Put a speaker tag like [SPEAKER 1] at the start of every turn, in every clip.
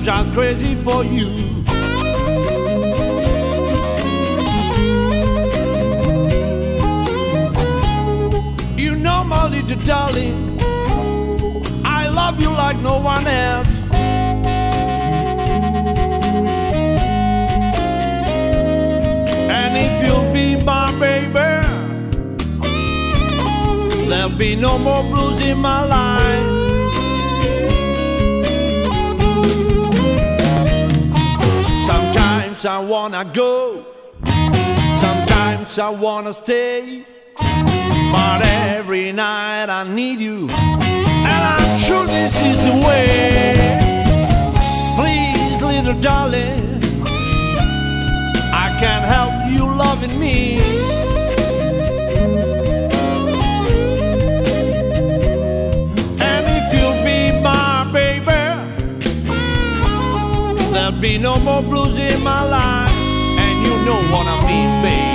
[SPEAKER 1] I'm just crazy for you. You know, my little darling, I love you like no one else. And if you'll be my baby, there'll be no more blues in my life. Sometimes I wanna go, sometimes I wanna stay. But every night I need you, and I'm sure this is the way. Please, little darling, I can't help you loving me. There'll be no more blues in my life, and you know what I mean, baby.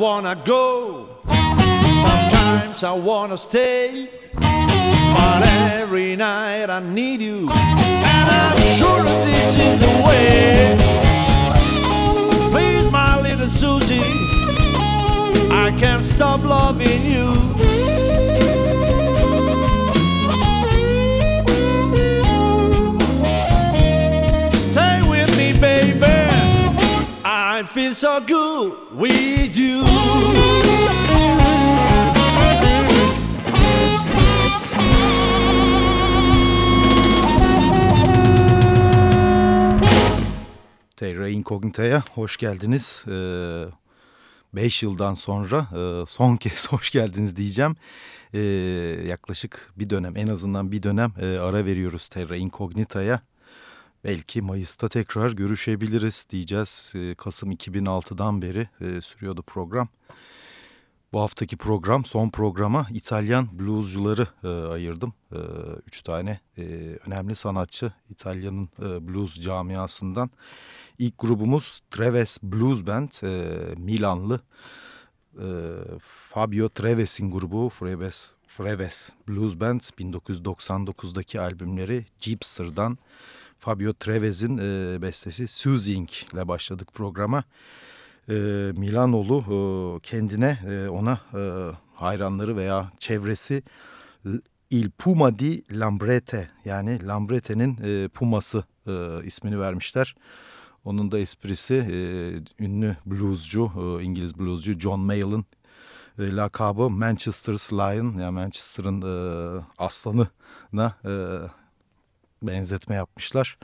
[SPEAKER 1] Wanna go, sometimes I wanna stay. But every night I need you, and I'm sure this is the way. Please, my little Susie, I can't stop loving you. So good with you.
[SPEAKER 2] Terra Incognita'ya hoş geldiniz. 5 yıldan sonra e, son kez hoş geldiniz diyeceğim. E, yaklaşık bir dönem en azından bir dönem e, ara veriyoruz Terra Incognita'ya. Belki Mayıs'ta tekrar görüşebiliriz diyeceğiz. E, Kasım 2006'dan beri e, sürüyordu program. Bu haftaki program son programa İtalyan bluescuları e, ayırdım. E, üç tane önemli sanatçı İtalya'nın blues camiasından. İlk grubumuz Treves Blues Band, e, Milanlı. Fabio Treves'in grubu, Treves, Freves Blues Band 1999'daki albümleri Jeepster'dan Fabio Treves'in e, bestesi Soothing ile başladık programa. E, Milanolu e, kendine e, ona e, hayranları veya çevresi Il Puma di Lambrete yani Lambrete'nin e, Puması e, ismini vermişler. Onun da esprisi e, ünlü bluescu, e, İngiliz bluescu John Mayall'ın e, lakabı Manchester's Lion yani Manchester'ın e, aslanına e, benzetme yapmışlar.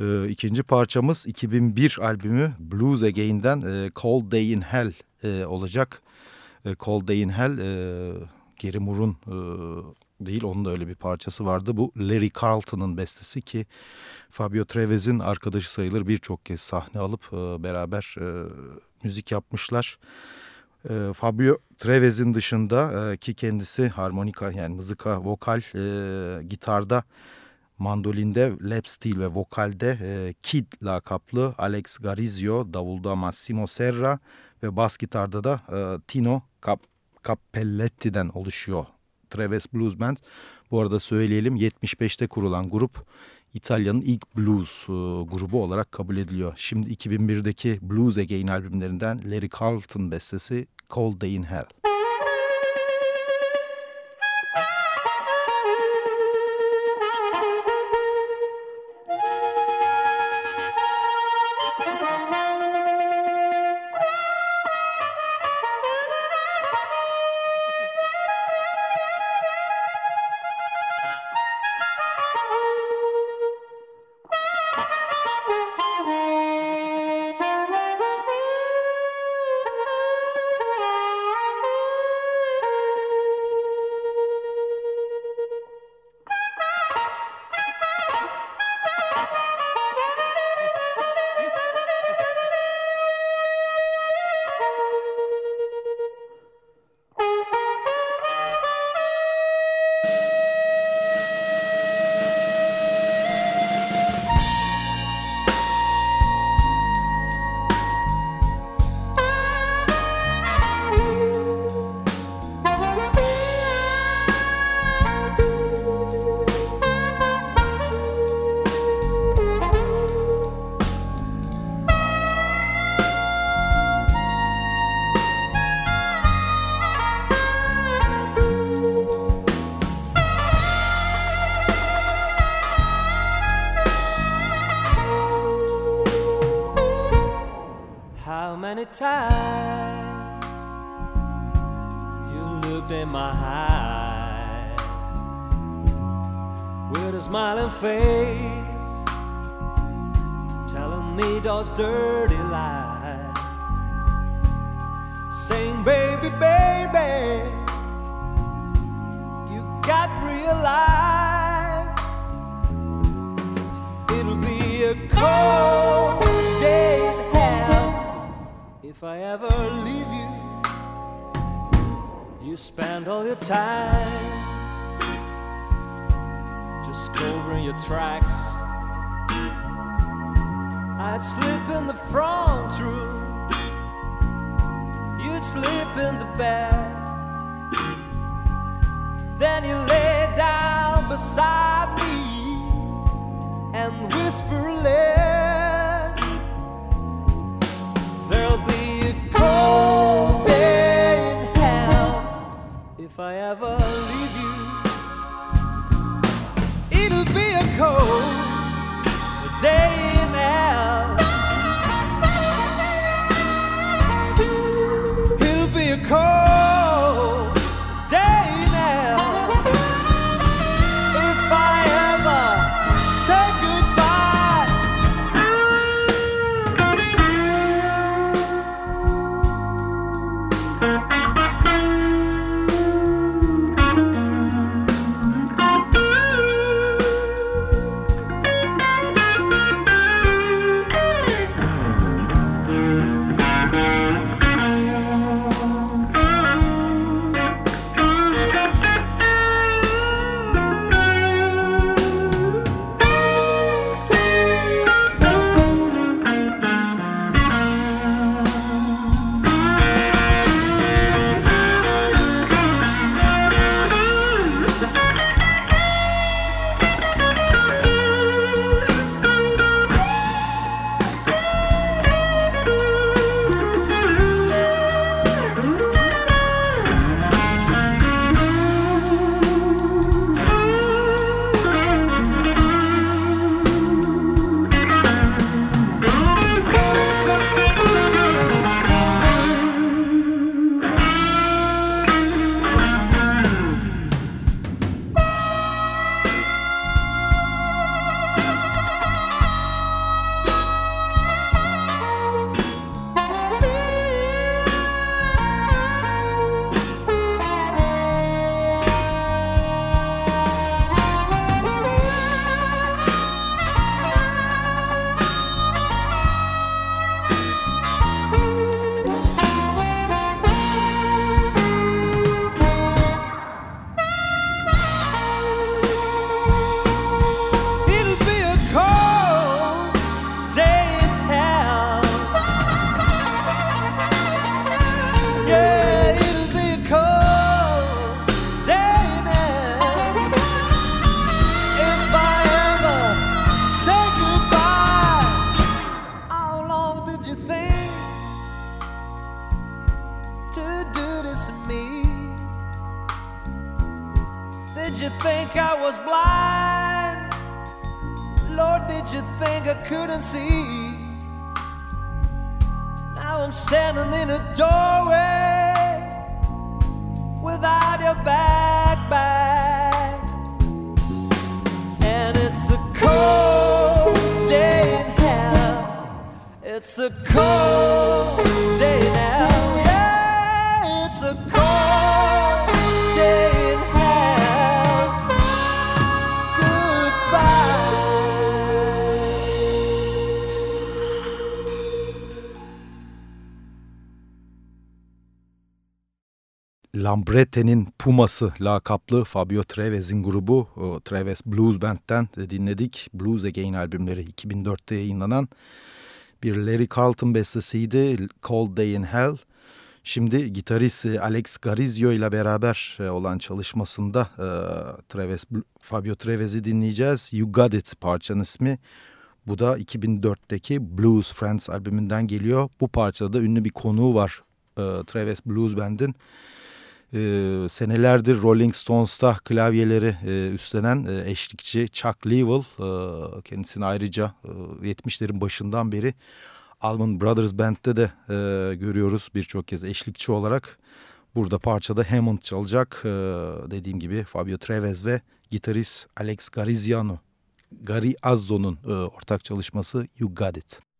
[SPEAKER 2] E, ikinci parçamız 2001 albümü Blues Again'den e, Cold Day in Hell e, olacak. E, Cold Day in Hell e, Gary Moore'un e, değil onun da öyle bir parçası vardı. Bu Larry Carlton'ın bestesi ki Fabio Treves'in arkadaşı sayılır birçok kez sahne alıp e, beraber e, müzik yapmışlar. E, Fabio Treves'in dışında e, ki kendisi harmonika yani mızıka, vokal, e, gitarda, mandolinde, lap steel ve vokalde e, Kid lakaplı Alex Garizio, davulda Massimo Serra ve bas gitarda da e, Tino Cap Cappelletti'den oluşuyor Treves Blues Band. Bu arada söyleyelim 75'te kurulan grup İtalya'nın ilk blues e, grubu olarak kabul ediliyor. Şimdi 2001'deki Blues Again albümlerinden Larry Carlton bestesi Cold Day in Hell.
[SPEAKER 3] I ever
[SPEAKER 2] Lambrette'nin Puması lakaplı Fabio Trevez'in grubu o Trevez Blues Band'den dinledik. Blues Again albümleri 2004'te yayınlanan bir Larry Carlton bestesiydi Cold Day in Hell. Şimdi gitarist e, Alex Garizio ile beraber e, olan çalışmasında e, Treves, Fabio Trevez'i dinleyeceğiz. You Got It parçanın ismi. Bu da 2004'teki Blues Friends albümünden geliyor. Bu parçada ünlü bir konuğu var Travis Blues Band'in e, senelerdir Rolling Stones'ta klavyeleri e, üstlenen e, eşlikçi Chuck Leavell e, kendisini ayrıca e, 70'lerin başından beri Allman Brothers Band'de de e, görüyoruz birçok kez eşlikçi olarak. Burada parçada Hammond çalacak e, dediğim gibi Fabio Treves ve gitarist Alex Gariziano. Gary Azzo'nun e, ortak çalışması You Got It.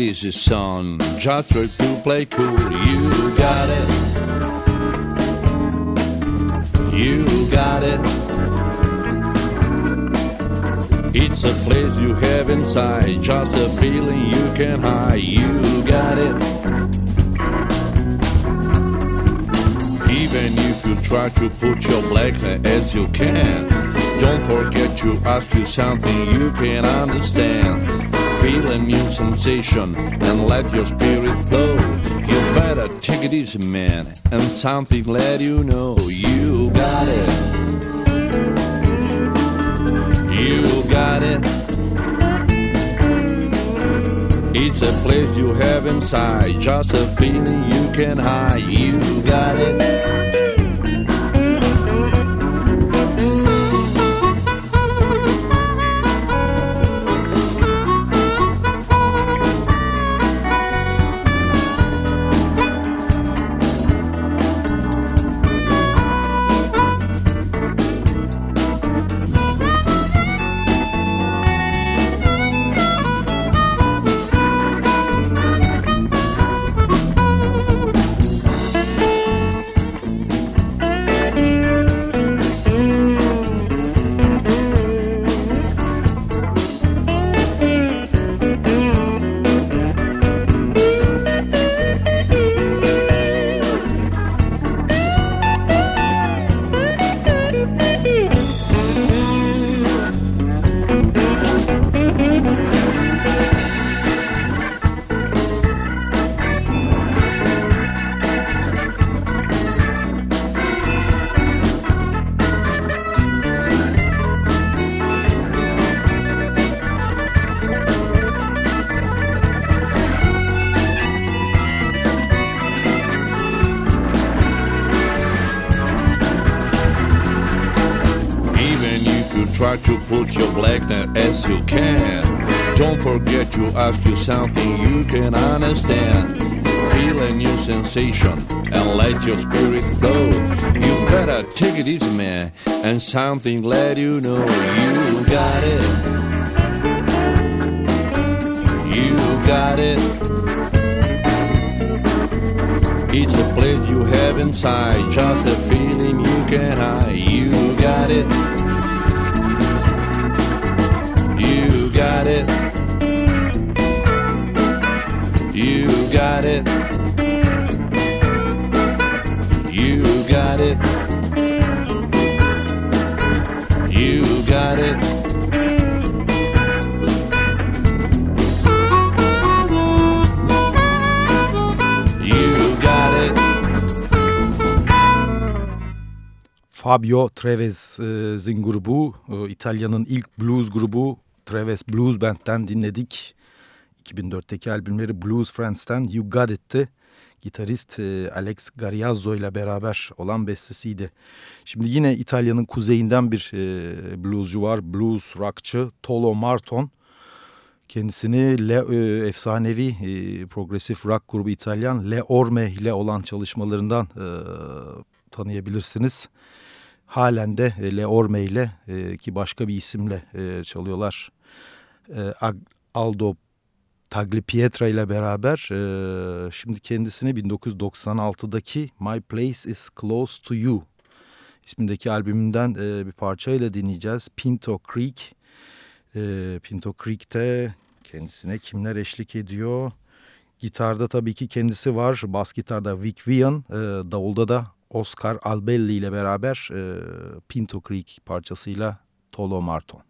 [SPEAKER 1] It easy, son. Just try to play cool. You got it. You got it. It's a place you have inside, just a feeling you can hide. You got it. Even if you try to put your blackness as you can, don't forget to ask you something you can understand. Feel a new sensation and let your spirit flow. You better take it easy, man, and something let you know you got it. You got it. It's a place you have inside, just a feeling you can hide. You got it. You can. Don't forget to ask you something you can understand. Feel a new sensation and let your spirit flow. You better take it easy, man, and something let you know you got it. You got it. It's a place you have inside, just a feeling you can hide. You got it. got it. You got it. You got it. You got it.
[SPEAKER 2] Fabio Trevis'in grubu, e, İtalya'nın ilk blues grubu Treves Blues Band'den dinledik. 2004'teki albümleri Blues Friends'ten You Got It'ti. Gitarist e, Alex Gariazzo ile beraber olan bestesiydi. Şimdi yine İtalya'nın kuzeyinden bir e, bluescu var. Blues rockçı Tolo Marton. Kendisini Le, e, efsanevi progresif rock grubu İtalyan Le Orme ile olan çalışmalarından tanıyabilirsiniz. Halen de Le Orme ile ki başka bir isimle çalıyorlar. E, Aldo Tagliapietra ile beraber e, şimdi kendisini 1996'daki My Place Is Close To You ismindeki albümünden e, bir parçayla dinleyeceğiz. Pinto Creek. E, Pinto Creek'te kendisine kimler eşlik ediyor? Gitarda tabii ki kendisi var. Bas gitarda Vic Vian, e, davulda da Oscar Albelli ile beraber Pinto Creek parçasıyla Tolo Marton.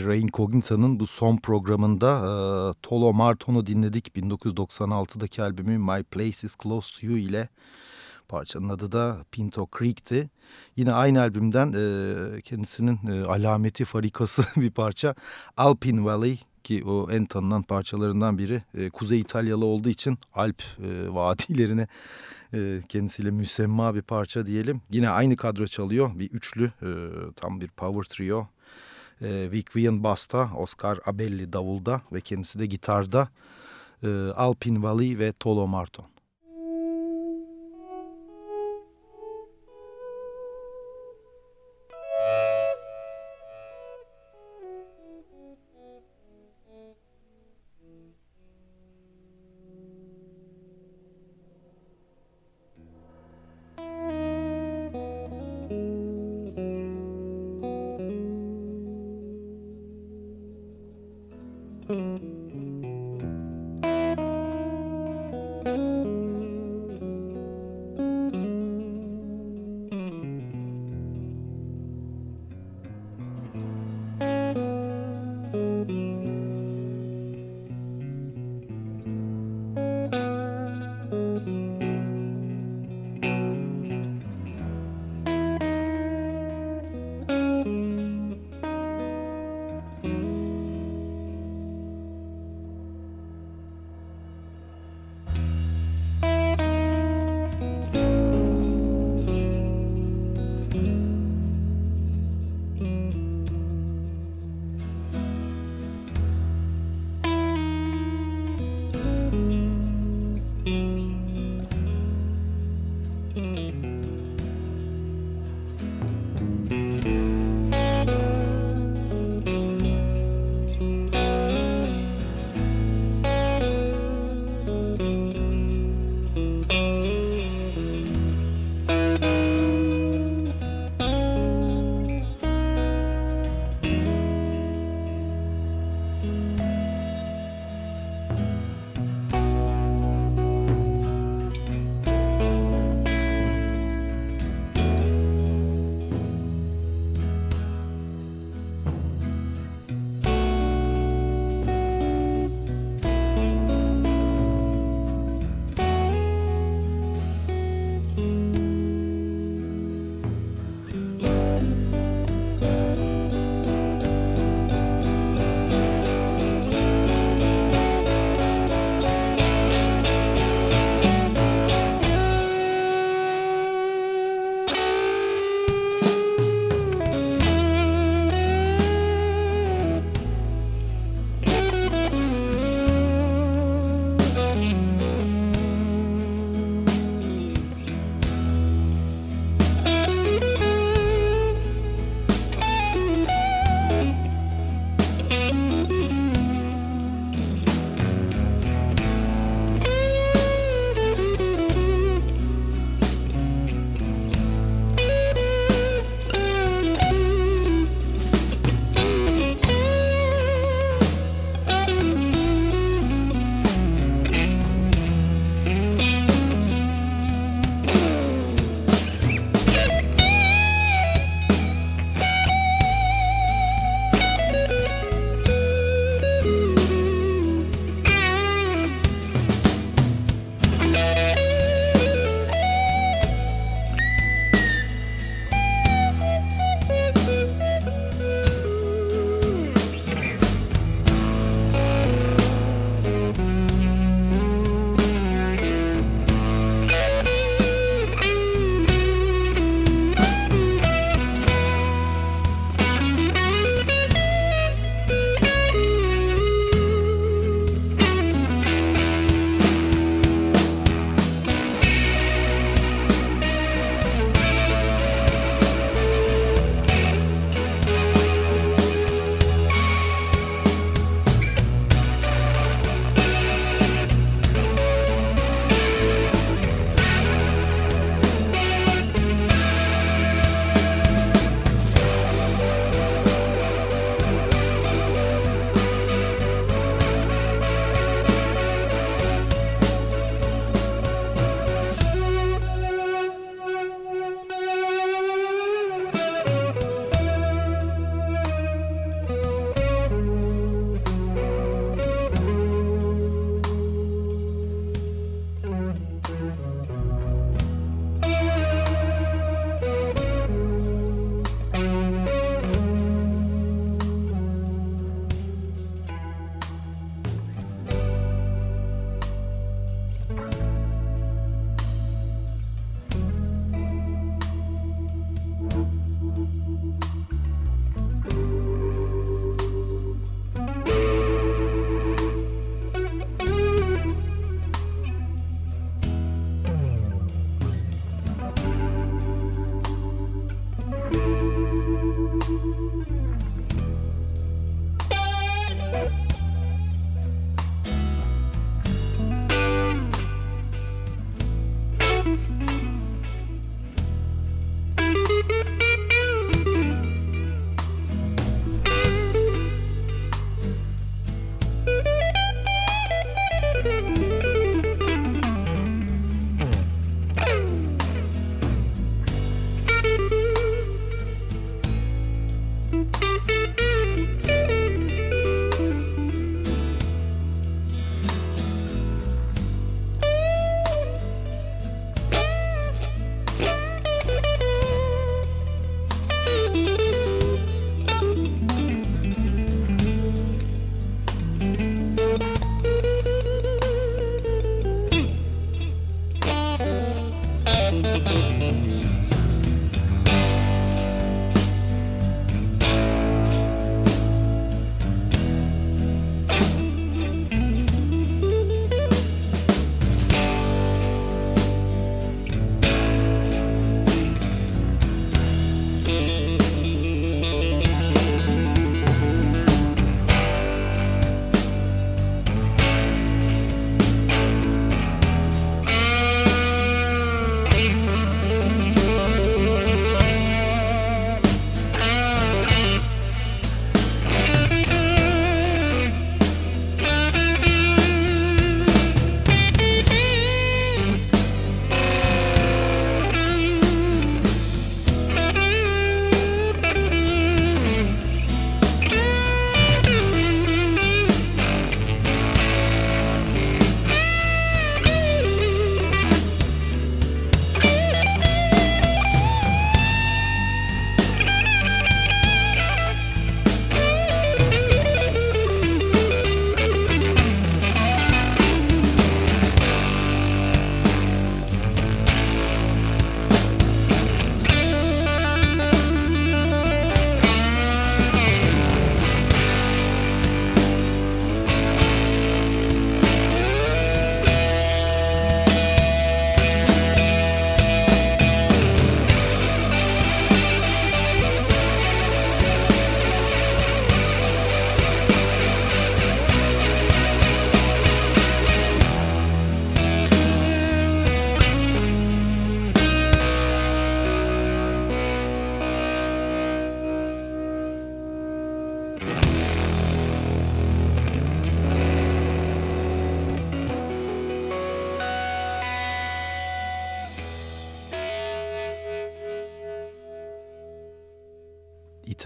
[SPEAKER 2] Terra Incognita'nın bu son programında e, Tolo Marton'u dinledik. 1996'daki albümü My Place Is Close To You ile parçanın adı da Pinto Creek'ti. Yine aynı albümden e, kendisinin e, alameti farikası bir parça Alpine Valley ki o en tanınan parçalarından biri. E, Kuzey İtalyalı olduğu için Alp e, vadilerine e, kendisiyle müsemma bir parça diyelim. Yine aynı kadro çalıyor bir üçlü e, tam bir power trio. E, Vic Vian Basta, Oscar Abelli davulda ve kendisi de gitarda. E, Alpin Valley ve Tolo Marton.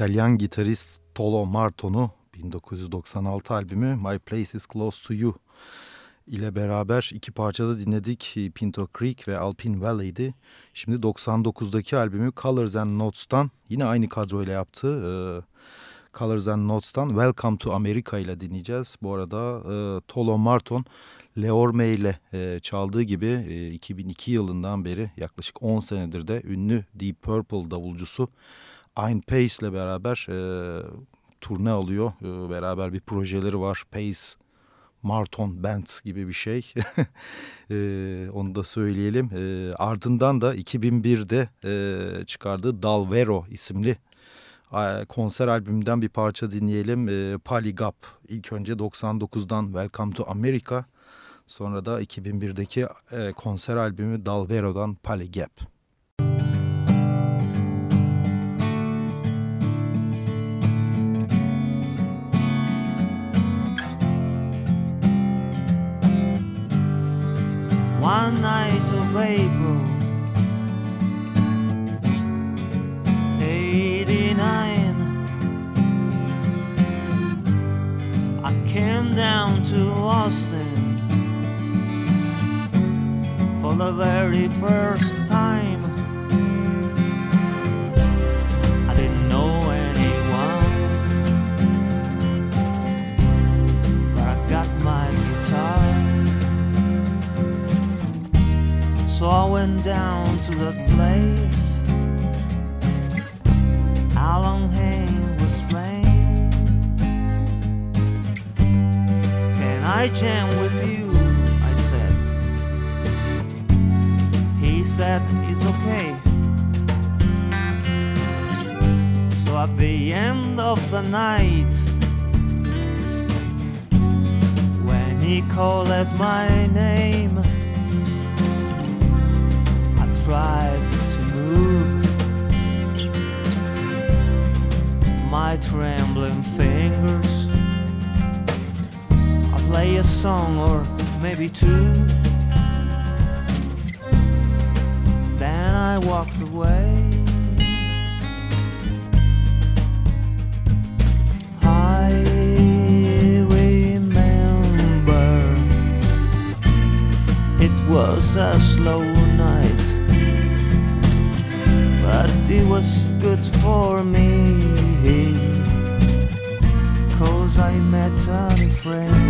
[SPEAKER 2] İtalyan gitarist Tolo Marton'u 1996 albümü My Place Is Close To You ile beraber iki parçada dinledik. Pinto Creek ve Alpine Valley'di. Şimdi 99'daki albümü Colors and Notes'tan yine aynı kadroyla yaptı. Ee, Colors and Notes'tan Welcome to America ile dinleyeceğiz. Bu arada e, Tolo Marton Leorme ile e, çaldığı gibi e, 2002 yılından beri yaklaşık 10 senedir de ünlü Deep Purple davulcusu Ayn Pace ile beraber e, turne alıyor. E, beraber bir projeleri var. Pace Marton Band gibi bir şey. e, onu da söyleyelim. E, ardından da 2001'de e, çıkardığı Dalvero isimli konser albümünden bir parça dinleyelim. E, Palygap ilk önce 99'dan Welcome to America sonra da 2001'deki e, konser albümü Dalvero'dan Palygap.
[SPEAKER 4] One night of April. 89 I came down to Austin for the very first Went down to the place Alan Hayne was playing. Can I jam with you? I said. He said it's okay. So at the end of the night, when he called at my name tried to move my trembling fingers. I play a song or maybe two. Then I walked away. Was a slow but it was good for me. Cause I met a friend.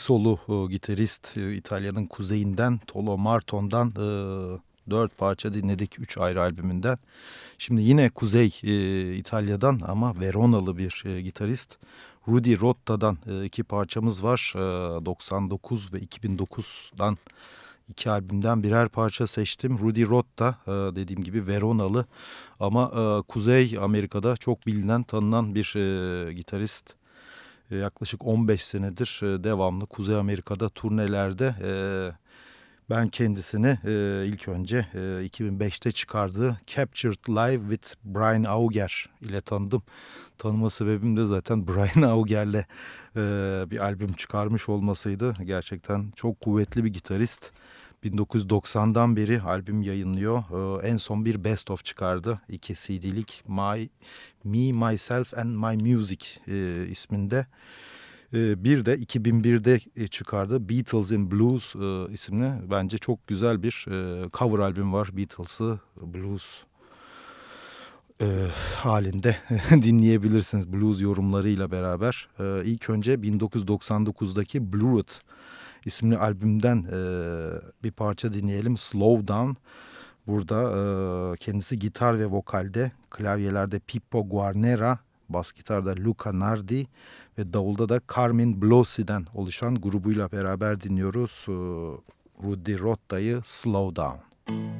[SPEAKER 2] Revisolu e, gitarist e, İtalya'nın kuzeyinden Tolo Marton'dan e, dört parça dinledik üç ayrı albümünden. Şimdi yine Kuzey e, İtalya'dan ama Veronalı bir gitarist. Rudy Rotta'dan iki parçamız var. E, 99 ve 2009'dan iki albümden birer parça seçtim. Rudy Rotta dediğim gibi Veronalı ama Kuzey Amerika'da çok bilinen tanınan bir gitarist. E, yaklaşık 15 senedir e, devamlı Kuzey Amerika'da turnelerde... E, ben kendisini e, ilk önce e, 2005'te çıkardığı Captured Live with Brian Auger ile tanıdım. Tanıma sebebim de zaten Brian Auger'le bir albüm çıkarmış olmasıydı. Gerçekten çok kuvvetli bir gitarist. 1990'dan beri albüm yayınlıyor. E, en son bir Best of çıkardı. İki CD'lik My, Me, Myself and My Music e, isminde. Ee, bir de 2001'de e, çıkardı Beatles in Blues e, isimli bence çok güzel bir e, cover albüm var Beatles'ı blues halinde dinleyebilirsiniz blues yorumlarıyla beraber. İlk önce 1999'daki Blue isimli albümden bir parça dinleyelim Slow Down. Burada kendisi gitar ve vokalde, klavyelerde Pippo Guarnera, bas gitarda Luca Nardi ve davulda da Carmen Blossi'den oluşan grubuyla beraber dinliyoruz. Ee, Rudy Rotta'yı Slow Down.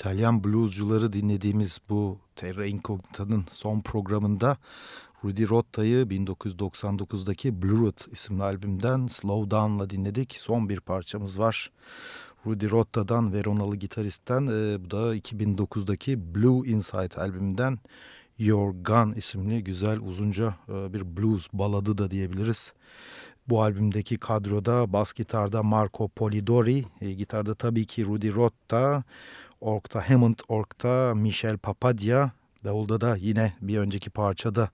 [SPEAKER 2] İtalyan bluescuları dinlediğimiz bu Terra Incognita'nın son programında Rudy Rotta'yı 1999'daki Blurred isimli albümden Slow Down'la dinledik. Son bir parçamız var. Rudy Rotta'dan, Veronalı gitaristten e, bu da 2009'daki Blue Inside albümünden Your Gun isimli güzel uzunca e, bir blues baladı da diyebiliriz. Bu albümdeki kadroda bas gitarda Marco Polidori, e, gitarda tabii ki Rudy Rotta, orkta Hammond, orkta Michel Papadia, davulda da yine bir önceki parçada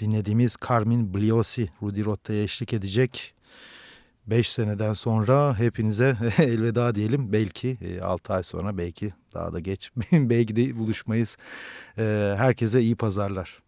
[SPEAKER 2] dinlediğimiz Carmin Bliosi Rudy Rotta'ya eşlik edecek. 5 seneden sonra hepinize elveda diyelim. Belki 6 ay sonra belki daha da geç belki de buluşmayız. E, herkese iyi pazarlar.